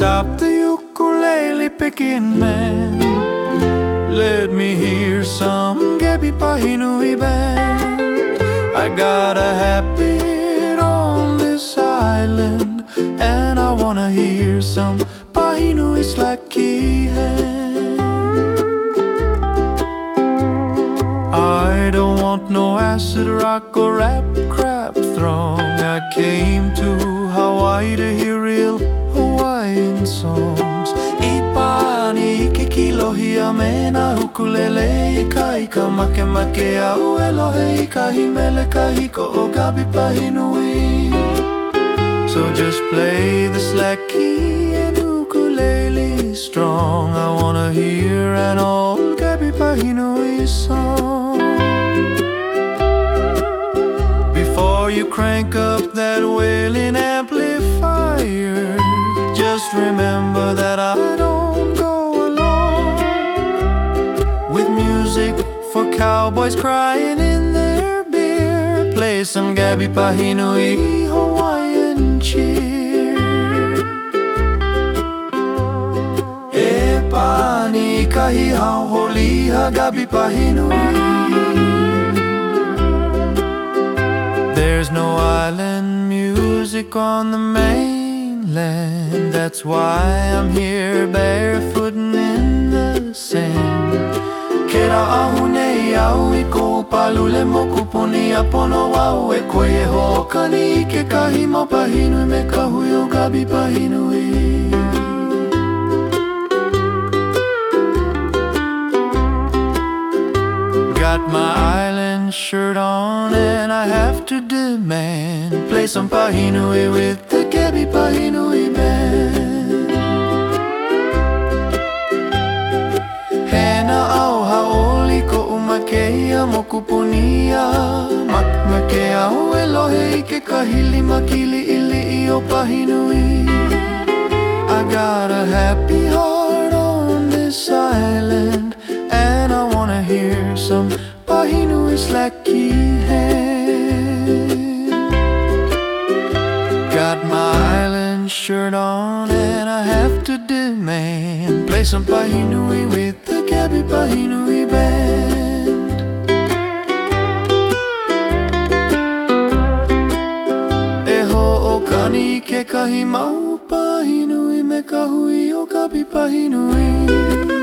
stop the ukulele picking man. Let me hear some Gabby Pahinui band. I got a habit on this island And I wanna hear some pahi nui slack key hand I don't want no acid rock or rap crap throng. I came to Hawaii to hear real songs. Ipani ke kilohi a me ukulele make make o Gabby Pahinui. So just play the slack key and ukulele strong. I wanna hear an old Gabby Pahinui song. Before you crank up that wailing for cowboys crying in their beer. Play some Gabby Pahinui Hawaiian cheer. E pani kahi holi ha Gabby Pahinui. There's no island music on the mainland. That's why I'm here barefooting in the sand. Nei i pono wau e koe e hokani i ke kahi mo pahinui me ka hui o Gabby Pahinui. Got my island shirt on and I have to demand. Play some pahinui with the Gabby Pahinui ko umakea mo kupunia Makmakea o elohe i ke kahili ili i o pahinui. I got a happy heart on this island And I wanna hear some pahinui slack key hand. Got my island shirt on and I have to demand Play some pahinui with the Gabby Pahinui band Ani ke kahi mau pahinui me ka hui o ka pipahinui Ani ke kahi me o ka pipahinui.